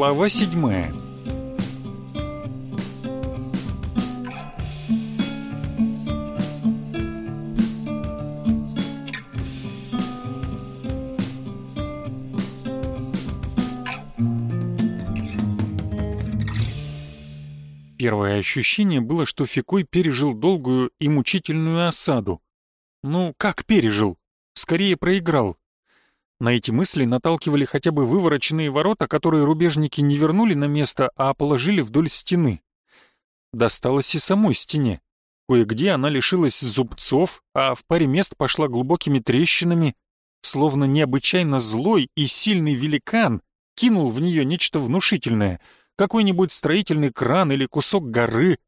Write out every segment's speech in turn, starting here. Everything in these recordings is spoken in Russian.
Глава седьмая Первое ощущение было, что Фикой пережил долгую и мучительную осаду. Ну, как пережил? Скорее проиграл. На эти мысли наталкивали хотя бы вывороченные ворота, которые рубежники не вернули на место, а положили вдоль стены. Досталось и самой стене. Кое-где она лишилась зубцов, а в паре мест пошла глубокими трещинами, словно необычайно злой и сильный великан кинул в нее нечто внушительное — какой-нибудь строительный кран или кусок горы,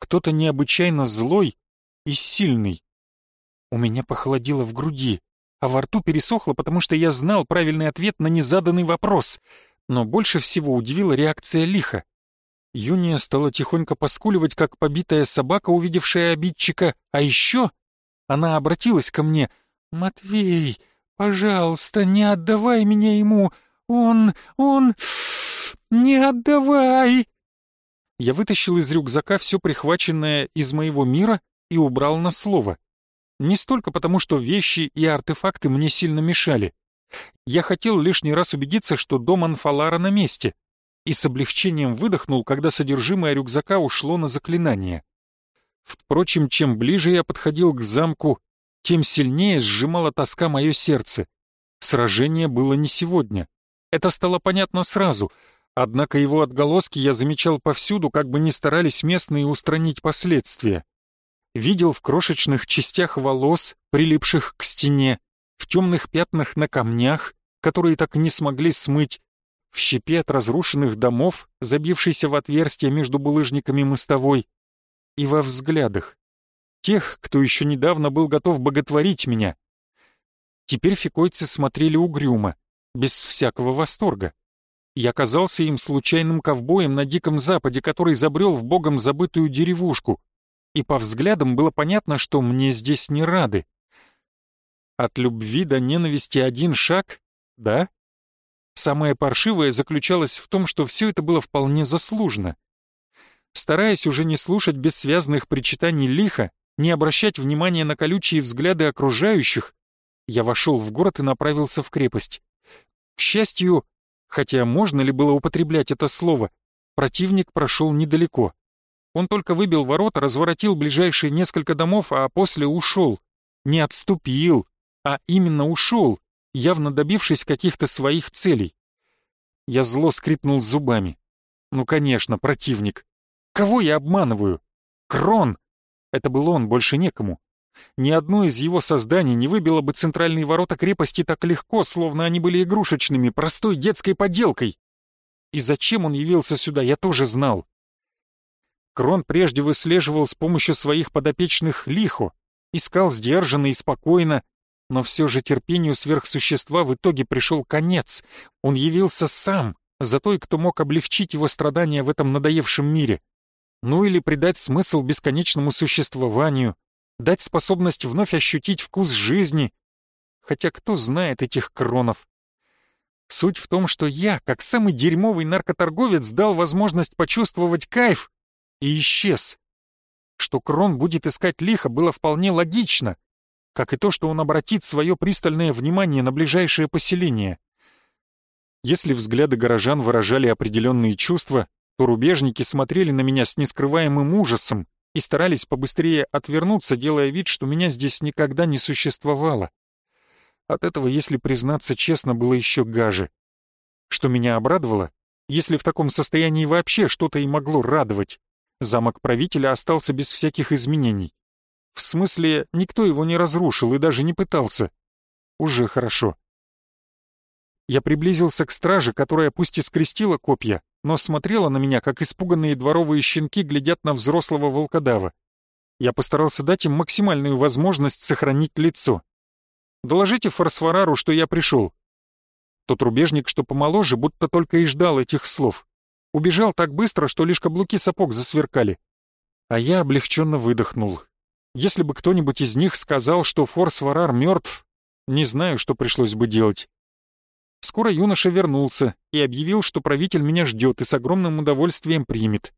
кто-то необычайно злой и сильный. У меня похолодело в груди, а во рту пересохло, потому что я знал правильный ответ на незаданный вопрос, но больше всего удивила реакция лиха. Юния стала тихонько поскуливать, как побитая собака, увидевшая обидчика, а еще она обратилась ко мне. «Матвей, пожалуйста, не отдавай меня ему, он... он...» «Не отдавай!» Я вытащил из рюкзака все прихваченное из моего мира и убрал на слово. Не столько потому, что вещи и артефакты мне сильно мешали. Я хотел лишний раз убедиться, что дом Анфалара на месте, и с облегчением выдохнул, когда содержимое рюкзака ушло на заклинание. Впрочем, чем ближе я подходил к замку, тем сильнее сжимала тоска мое сердце. Сражение было не сегодня. Это стало понятно сразу — Однако его отголоски я замечал повсюду, как бы ни старались местные устранить последствия. Видел в крошечных частях волос, прилипших к стене, в темных пятнах на камнях, которые так не смогли смыть, в щепе от разрушенных домов, забившейся в отверстие между булыжниками мостовой, и во взглядах. Тех, кто еще недавно был готов боготворить меня. Теперь фикойцы смотрели угрюмо, без всякого восторга. Я казался им случайным ковбоем на Диком Западе, который забрел в богом забытую деревушку, и по взглядам было понятно, что мне здесь не рады. От любви до ненависти один шаг, да? Самое паршивое заключалось в том, что все это было вполне заслуженно. Стараясь уже не слушать бессвязных причитаний лиха, не обращать внимания на колючие взгляды окружающих, я вошел в город и направился в крепость. К счастью, Хотя можно ли было употреблять это слово? Противник прошел недалеко. Он только выбил ворота, разворотил ближайшие несколько домов, а после ушел. Не отступил, а именно ушел, явно добившись каких-то своих целей. Я зло скрипнул зубами. Ну, конечно, противник. Кого я обманываю? Крон! Это был он, больше некому. Ни одно из его созданий не выбило бы центральные ворота крепости так легко, словно они были игрушечными, простой детской поделкой. И зачем он явился сюда, я тоже знал. Крон прежде выслеживал с помощью своих подопечных лихо, искал сдержанно и спокойно, но все же терпению сверхсущества в итоге пришел конец. Он явился сам, за той, кто мог облегчить его страдания в этом надоевшем мире. Ну или придать смысл бесконечному существованию, дать способность вновь ощутить вкус жизни. Хотя кто знает этих кронов? Суть в том, что я, как самый дерьмовый наркоторговец, дал возможность почувствовать кайф и исчез. Что Крон будет искать лихо, было вполне логично, как и то, что он обратит свое пристальное внимание на ближайшее поселение. Если взгляды горожан выражали определенные чувства, то рубежники смотрели на меня с нескрываемым ужасом, и старались побыстрее отвернуться, делая вид, что меня здесь никогда не существовало. От этого, если признаться честно, было еще гаже. Что меня обрадовало, если в таком состоянии вообще что-то и могло радовать, замок правителя остался без всяких изменений. В смысле, никто его не разрушил и даже не пытался. Уже хорошо. Я приблизился к страже, которая пусть и скрестила копья, но смотрела на меня, как испуганные дворовые щенки глядят на взрослого волкодава. Я постарался дать им максимальную возможность сохранить лицо. «Доложите Форсфорару, что я пришел». Тот рубежник, что помоложе, будто только и ждал этих слов. Убежал так быстро, что лишь каблуки сапог засверкали. А я облегченно выдохнул. Если бы кто-нибудь из них сказал, что Форсфорар мертв, не знаю, что пришлось бы делать. Скоро юноша вернулся и объявил, что правитель меня ждет и с огромным удовольствием примет.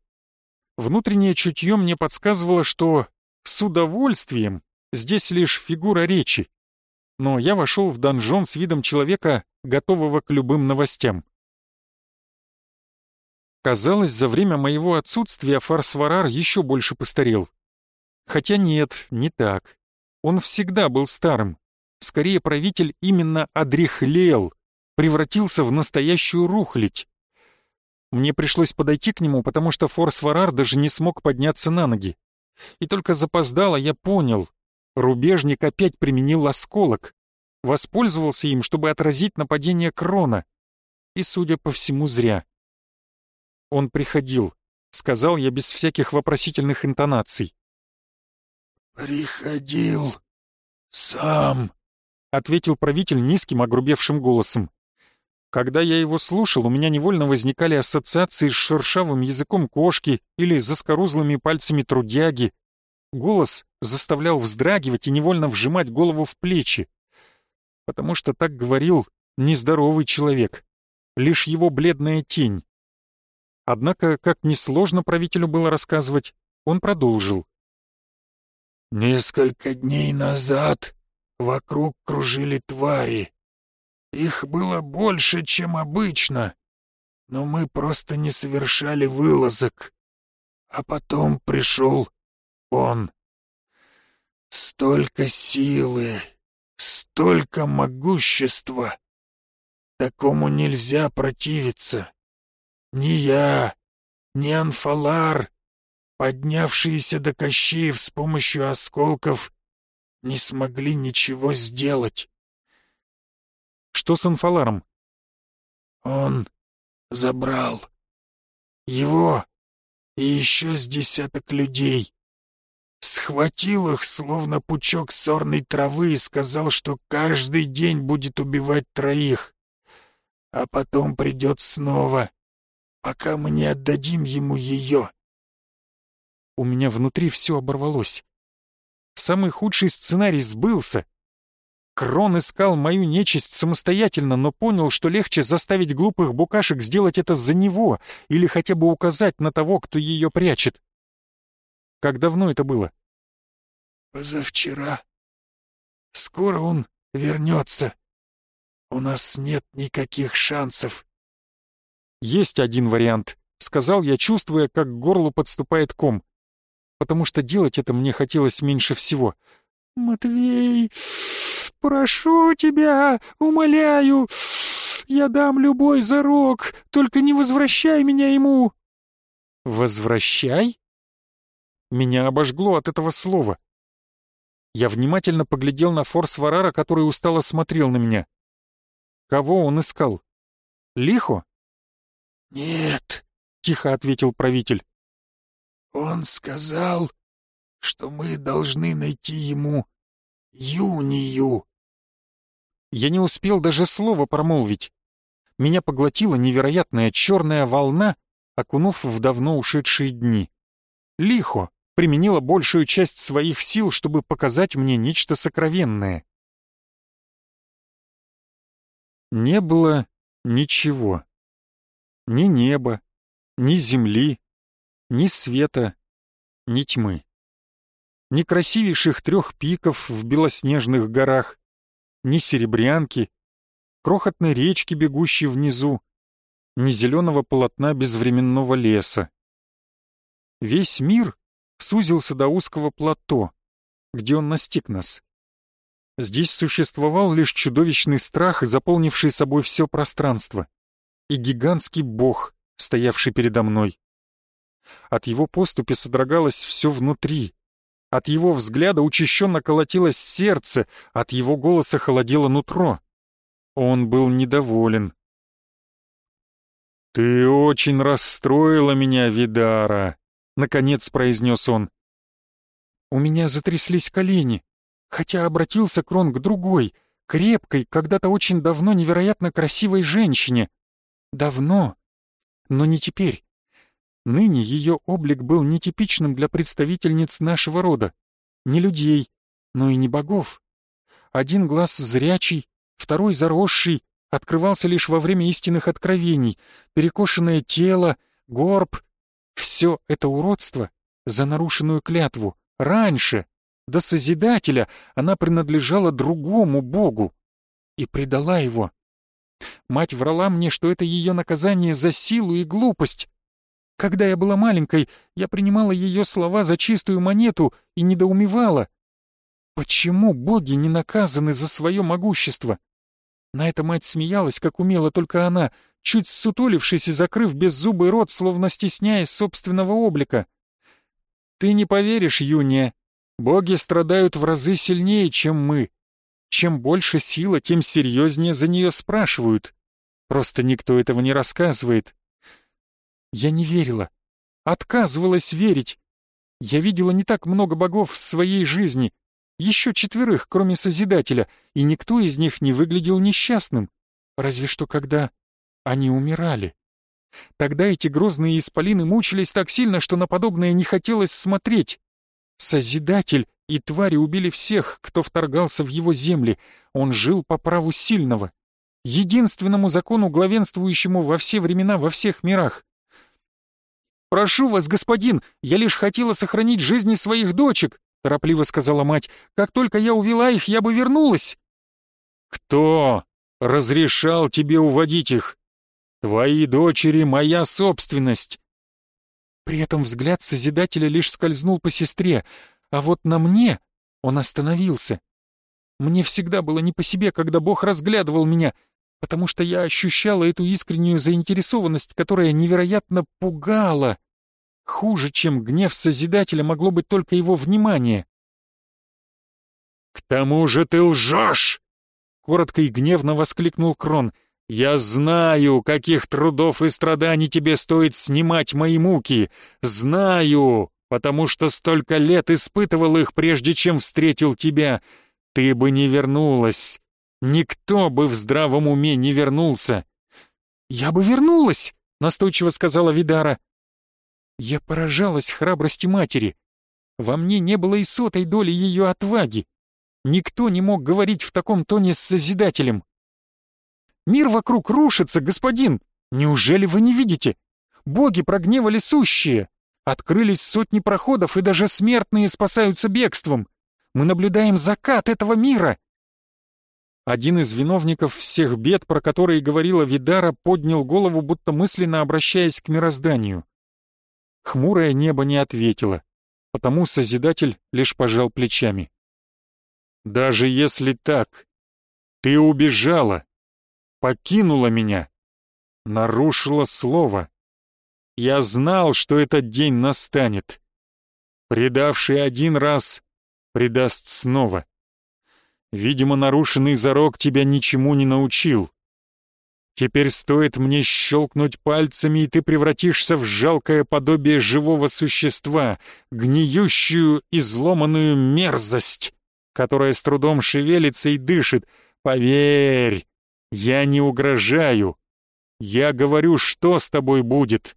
Внутреннее чутье мне подсказывало, что «с удовольствием» здесь лишь фигура речи. Но я вошел в донжон с видом человека, готового к любым новостям. Казалось, за время моего отсутствия Фарсварар еще больше постарел. Хотя нет, не так. Он всегда был старым. Скорее, правитель именно одрехлел, превратился в настоящую рухлядь. Мне пришлось подойти к нему, потому что Форс-Варар даже не смог подняться на ноги. И только запоздало я понял. Рубежник опять применил осколок. Воспользовался им, чтобы отразить нападение Крона. И, судя по всему, зря. Он приходил, сказал я без всяких вопросительных интонаций. «Приходил сам», — ответил правитель низким огрубевшим голосом. Когда я его слушал, у меня невольно возникали ассоциации с шершавым языком кошки или заскорузлыми пальцами трудяги. Голос заставлял вздрагивать и невольно вжимать голову в плечи. Потому что так говорил нездоровый человек, лишь его бледная тень. Однако, как несложно правителю было рассказывать, он продолжил. «Несколько дней назад вокруг кружили твари. Их было больше, чем обычно, но мы просто не совершали вылазок. А потом пришел он. Столько силы, столько могущества. Такому нельзя противиться. Ни я, ни Анфалар, поднявшиеся до Кощеев с помощью осколков, не смогли ничего сделать. Что с Анфаларом? Он забрал его и еще с десяток людей. Схватил их, словно пучок сорной травы, и сказал, что каждый день будет убивать троих. А потом придет снова, пока мы не отдадим ему ее. У меня внутри все оборвалось. Самый худший сценарий сбылся. Крон искал мою нечисть самостоятельно, но понял, что легче заставить глупых букашек сделать это за него или хотя бы указать на того, кто ее прячет. Как давно это было? Позавчера. Скоро он вернется. У нас нет никаких шансов. Есть один вариант, сказал я, чувствуя, как к горлу подступает ком. Потому что делать это мне хотелось меньше всего. «Матвей...» Прошу тебя, умоляю, я дам любой зарок, только не возвращай меня ему». «Возвращай?» Меня обожгло от этого слова. Я внимательно поглядел на Форс Варара, который устало смотрел на меня. Кого он искал? Лихо? «Нет», — тихо ответил правитель. «Он сказал, что мы должны найти ему Юнию». Я не успел даже слова промолвить. Меня поглотила невероятная черная волна, окунув в давно ушедшие дни. Лихо применила большую часть своих сил, чтобы показать мне нечто сокровенное. Не было ничего. Ни неба, ни земли, ни света, ни тьмы. Ни красивейших трех пиков в белоснежных горах, ни серебрянки, крохотной речки, бегущей внизу, ни зеленого полотна безвременного леса. Весь мир сузился до узкого плато, где он настиг нас. Здесь существовал лишь чудовищный страх, заполнивший собой все пространство, и гигантский бог, стоявший передо мной. От его поступи содрогалось все внутри, от его взгляда учащенно колотилось сердце, от его голоса холодело нутро. Он был недоволен. «Ты очень расстроила меня, Видара», — наконец произнес он. У меня затряслись колени, хотя обратился Крон к другой, крепкой, когда-то очень давно невероятно красивой женщине. Давно, но не теперь. Ныне ее облик был нетипичным для представительниц нашего рода, не людей, но и не богов. Один глаз зрячий, второй заросший, открывался лишь во время истинных откровений, перекошенное тело, горб. Все это уродство за нарушенную клятву. Раньше, до Созидателя, она принадлежала другому богу и предала его. Мать врала мне, что это ее наказание за силу и глупость. Когда я была маленькой, я принимала ее слова за чистую монету и недоумевала. Почему боги не наказаны за свое могущество? На это мать смеялась, как умела только она, чуть ссутулившись и закрыв беззубый рот, словно стесняясь собственного облика. «Ты не поверишь, Юния, боги страдают в разы сильнее, чем мы. Чем больше сила, тем серьезнее за нее спрашивают. Просто никто этого не рассказывает. Я не верила. Отказывалась верить. Я видела не так много богов в своей жизни. Еще четверых, кроме Созидателя, и никто из них не выглядел несчастным. Разве что когда они умирали. Тогда эти грозные исполины мучились так сильно, что на подобное не хотелось смотреть. Созидатель и твари убили всех, кто вторгался в его земли. Он жил по праву сильного. Единственному закону, главенствующему во все времена, во всех мирах. «Прошу вас, господин, я лишь хотела сохранить жизни своих дочек», торопливо сказала мать. «Как только я увела их, я бы вернулась». «Кто разрешал тебе уводить их? Твои дочери — моя собственность». При этом взгляд Созидателя лишь скользнул по сестре, а вот на мне он остановился. Мне всегда было не по себе, когда Бог разглядывал меня, потому что я ощущала эту искреннюю заинтересованность, которая невероятно пугала. Хуже, чем гнев Созидателя, могло быть только его внимание. «К тому же ты лжешь!» — коротко и гневно воскликнул Крон. «Я знаю, каких трудов и страданий тебе стоит снимать мои муки. Знаю, потому что столько лет испытывал их, прежде чем встретил тебя. Ты бы не вернулась. Никто бы в здравом уме не вернулся. «Я бы вернулась!» — настойчиво сказала Видара. Я поражалась храбрости матери. Во мне не было и сотой доли ее отваги. Никто не мог говорить в таком тоне с Созидателем. «Мир вокруг рушится, господин! Неужели вы не видите? Боги прогневали сущие. Открылись сотни проходов, и даже смертные спасаются бегством. Мы наблюдаем закат этого мира!» Один из виновников всех бед, про которые говорила Видара, поднял голову, будто мысленно обращаясь к мирозданию. Хмурое небо не ответило, потому Созидатель лишь пожал плечами. «Даже если так, ты убежала, покинула меня, нарушила слово. Я знал, что этот день настанет. Предавший один раз, предаст снова». Видимо, нарушенный зарок тебя ничему не научил. Теперь стоит мне щелкнуть пальцами, и ты превратишься в жалкое подобие живого существа, гниющую, изломанную мерзость, которая с трудом шевелится и дышит. Поверь, я не угрожаю. Я говорю, что с тобой будет.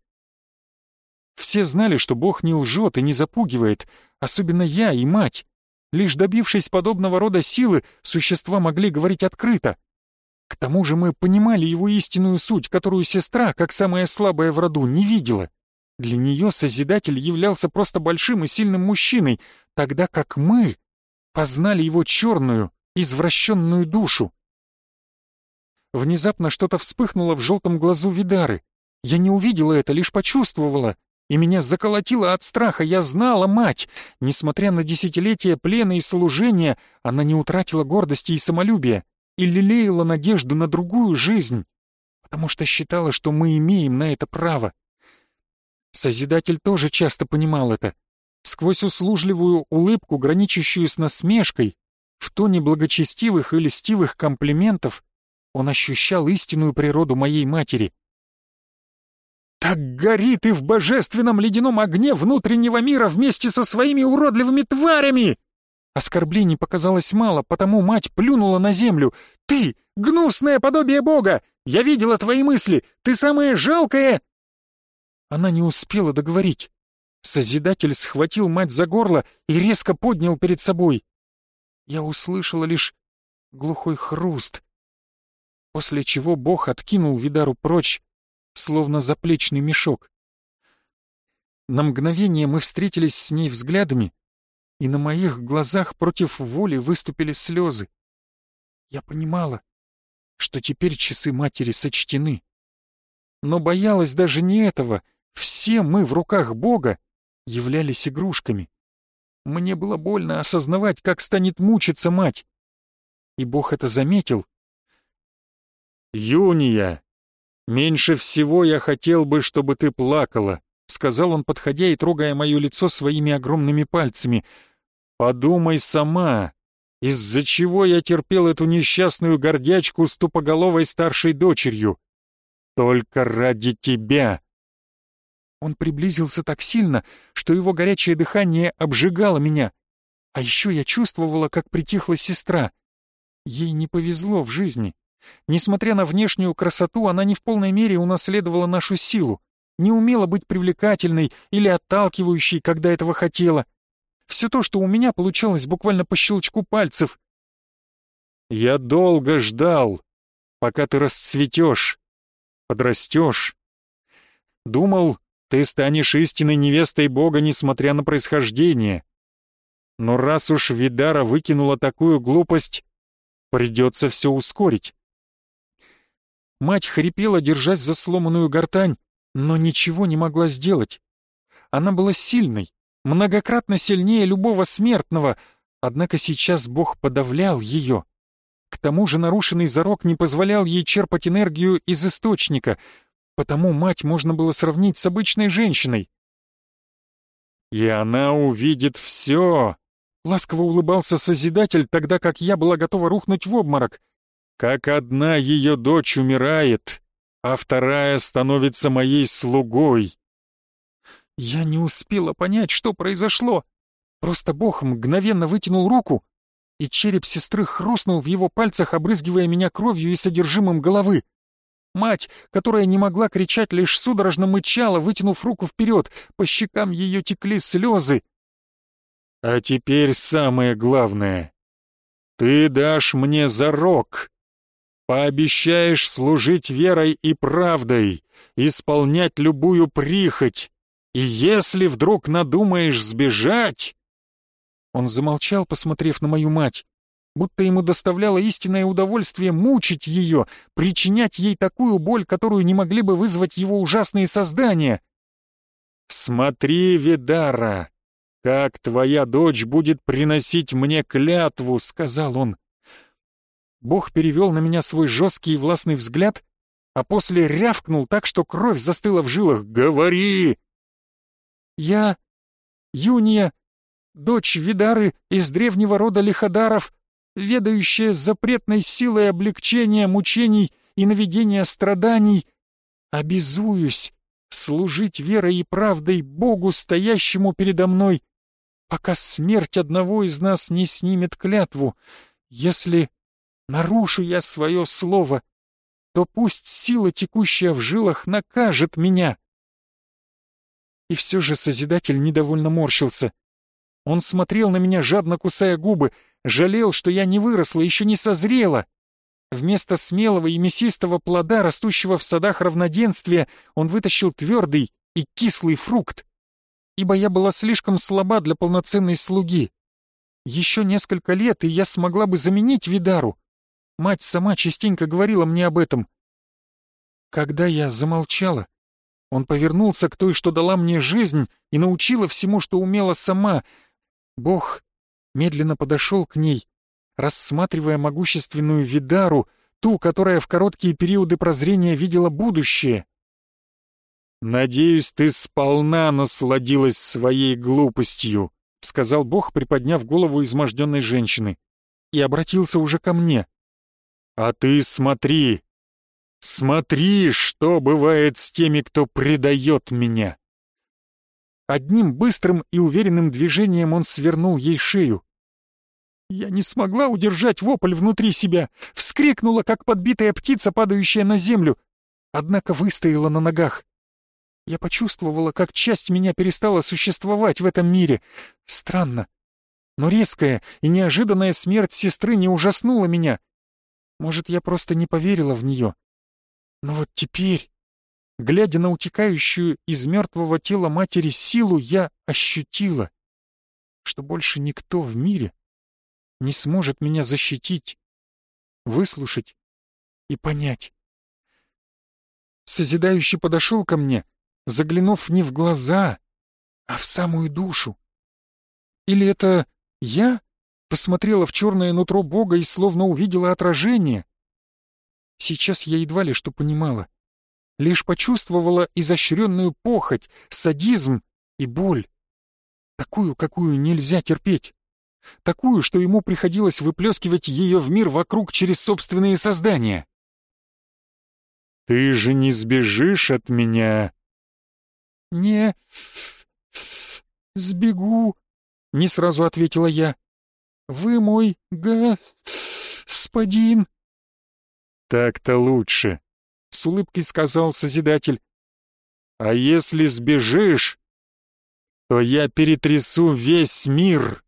Все знали, что Бог не лжет и не запугивает, особенно я и мать. Лишь добившись подобного рода силы, существа могли говорить открыто. К тому же мы понимали его истинную суть, которую сестра, как самая слабая в роду, не видела. Для нее Созидатель являлся просто большим и сильным мужчиной, тогда как мы познали его черную, извращенную душу. Внезапно что-то вспыхнуло в желтом глазу Видары. Я не увидела это, лишь почувствовала и меня заколотило от страха. Я знала мать. Несмотря на десятилетия плена и служения, она не утратила гордости и самолюбия и лелеяла надежду на другую жизнь, потому что считала, что мы имеем на это право. Созидатель тоже часто понимал это. Сквозь услужливую улыбку, граничащую с насмешкой, в тоне благочестивых и льстивых комплиментов, он ощущал истинную природу моей матери — так горит и в божественном ледяном огне внутреннего мира вместе со своими уродливыми тварями!» Оскорблений показалось мало, потому мать плюнула на землю. «Ты, гнусное подобие Бога! Я видела твои мысли! Ты самое жалкое!» Она не успела договорить. Созидатель схватил мать за горло и резко поднял перед собой. Я услышала лишь глухой хруст. после чего Бог откинул Видару прочь, словно заплечный мешок. На мгновение мы встретились с ней взглядами, и на моих глазах против воли выступили слезы. Я понимала, что теперь часы матери сочтены. Но боялась даже не этого. Все мы в руках Бога являлись игрушками. Мне было больно осознавать, как станет мучиться мать. И Бог это заметил. «Юния, меньше всего я хотел бы, чтобы ты плакала», — сказал он, подходя и трогая мое лицо своими огромными пальцами. «Подумай сама, из-за чего я терпел эту несчастную гордячку с тупоголовой старшей дочерью? Только ради тебя!» Он приблизился так сильно, что его горячее дыхание обжигало меня. А еще я чувствовала, как притихла сестра. Ей не повезло в жизни. Несмотря на внешнюю красоту, она не в полной мере унаследовала нашу силу, не умела быть привлекательной или отталкивающей, когда этого хотела. Все то, что у меня получалось буквально по щелчку пальцев. «Я долго ждал, пока ты расцветешь, подрастешь. Думал, ты станешь истинной невестой Бога, несмотря на происхождение. Но раз уж Видара выкинула такую глупость, придется все ускорить. Мать хрипела, держась за сломанную гортань, но ничего не могла сделать. Она была сильной, многократно сильнее любого смертного, однако сейчас Бог подавлял ее. К тому же нарушенный зарок не позволял ей черпать энергию из источника — Потому мать можно было сравнить с обычной женщиной. «И она увидит все!» Ласково улыбался Созидатель, тогда как я была готова рухнуть в обморок. «Как одна ее дочь умирает, а вторая становится моей слугой!» Я не успела понять, что произошло. Просто Бог мгновенно вытянул руку, и череп сестры хрустнул в его пальцах, обрызгивая меня кровью и содержимым головы. Мать, которая не могла кричать, лишь судорожно мычала, вытянув руку вперед, по щекам ее текли слезы. «А теперь самое главное. Ты дашь мне зарок. Пообещаешь служить верой и правдой, исполнять любую прихоть, и если вдруг надумаешь сбежать...» Он замолчал, посмотрев на мою мать будто ему доставляло истинное удовольствие мучить ее, причинять ей такую боль, которую не могли бы вызвать его ужасные создания. «Смотри, Видара, как твоя дочь будет приносить мне клятву», — сказал он. Бог перевел на меня свой жесткий и властный взгляд, а после рявкнул так, что кровь застыла в жилах. «Говори!» «Я, Юния, дочь Видары из древнего рода Лиходаров, ведающая запретной силой облегчения мучений и наведения страданий, обязуюсь служить верой и правдой Богу, стоящему передо мной, пока смерть одного из нас не снимет клятву. Если нарушу я свое слово, то пусть сила, текущая в жилах, накажет меня. И все же Созидатель недовольно морщился. Он смотрел на меня, жадно кусая губы, Жалел, что я не выросла, еще не созрела. Вместо смелого и мясистого плода, растущего в садах равноденствия, он вытащил твердый и кислый фрукт, ибо я была слишком слаба для полноценной слуги. Еще несколько лет, и я смогла бы заменить Видару. Мать сама частенько говорила мне об этом. Когда я замолчала, он повернулся к той, что дала мне жизнь и научила всему, что умела сама. Бог медленно подошел к ней, рассматривая могущественную Видару, ту, которая в короткие периоды прозрения видела будущее. «Надеюсь, ты сполна насладилась своей глупостью», — сказал Бог, приподняв голову изможденной женщины, и обратился уже ко мне. «А ты смотри, смотри, что бывает с теми, кто предает меня». Одним быстрым и уверенным движением он свернул ей шею. Я не смогла удержать вопль внутри себя, вскрикнула, как подбитая птица, падающая на землю, однако выстояла на ногах. Я почувствовала, как часть меня перестала существовать в этом мире. Странно. Но резкая и неожиданная смерть сестры не ужаснула меня. Может, я просто не поверила в нее. Но вот теперь, глядя на утекающую из мертвого тела матери силу, я ощутила, что больше никто в мире не сможет меня защитить, выслушать и понять. Созидающий подошел ко мне, заглянув не в глаза, а в самую душу. Или это я посмотрела в черное нутро Бога и словно увидела отражение? Сейчас я едва ли что понимала. Лишь почувствовала изощренную похоть, садизм и боль. Такую, какую нельзя терпеть. Такую, что ему приходилось выплескивать ее в мир вокруг через собственные создания. «Ты же не сбежишь от меня?» «Не сбегу», — не сразу ответила я. «Вы мой господин». «Так-то лучше», — с улыбкой сказал Созидатель. «А если сбежишь, то я перетрясу весь мир,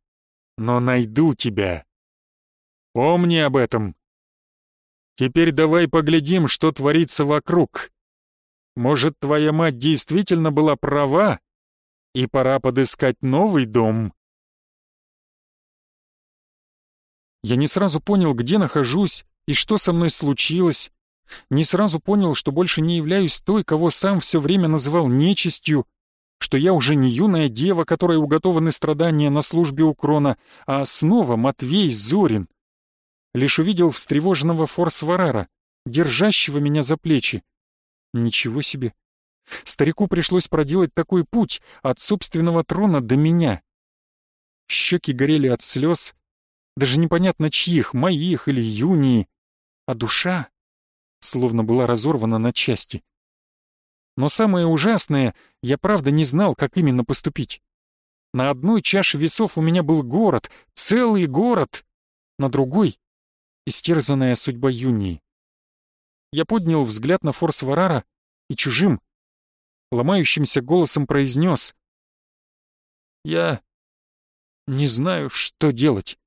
но найду тебя. Помни об этом. Теперь давай поглядим, что творится вокруг. Может, твоя мать действительно была права, и пора подыскать новый дом?» Я не сразу понял, где нахожусь и что со мной случилось. Не сразу понял, что больше не являюсь той, кого сам все время называл нечистью, что я уже не юная дева, которой уготованы страдания на службе у Крона, а снова Матвей Зорин. Лишь увидел встревоженного Форсварара, держащего меня за плечи. Ничего себе. Старику пришлось проделать такой путь от собственного трона до меня. Щеки горели от слез, даже непонятно чьих, моих или Юнии, а душа словно была разорвана на части. Но самое ужасное, я правда не знал, как именно поступить. На одной чаше весов у меня был город, целый город, на другой — истерзанная судьба Юнии. Я поднял взгляд на Форс Варара и чужим, ломающимся голосом произнес. «Я не знаю, что делать».